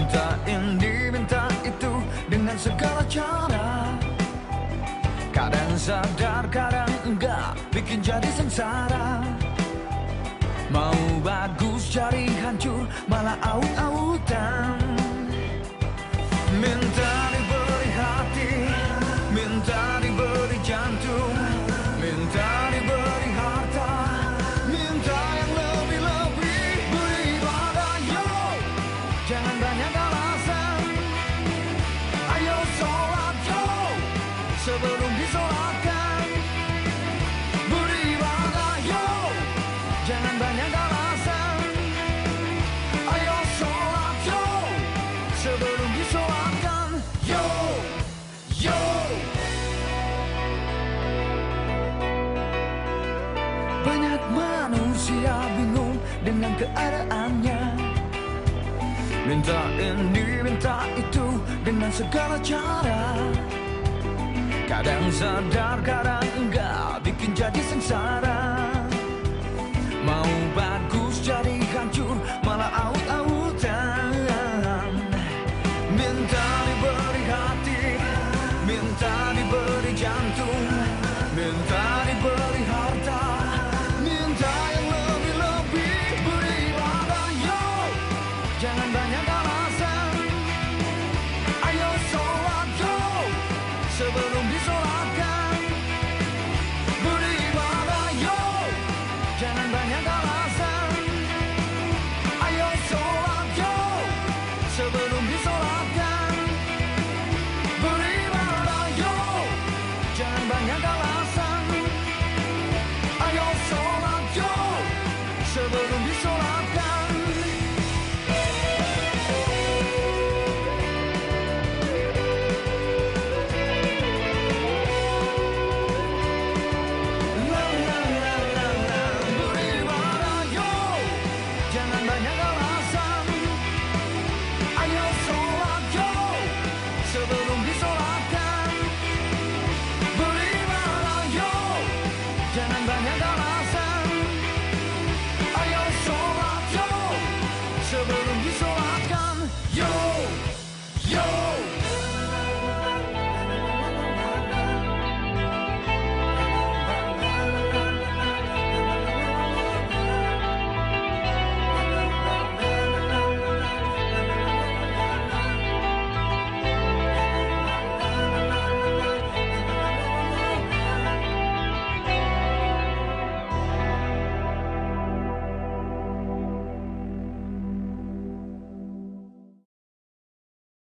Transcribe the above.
Dimintain, diminta itu dengan segala cara. Kadang sadar, kadang enggak, bikin jadi sengsara. Mau bagus cari hancur, malah out-out Sebelum disolatkan. Beribadah yo. Jangan banyak alasan. Ayo sholat yo. Sebelum disolatkan Yo. Yo. Banyak manusia bingung dengan keadaannya. Minta ini, minta itu dengan segala cara Kadang sadar, kadang enggak. Bikin jadi sengsara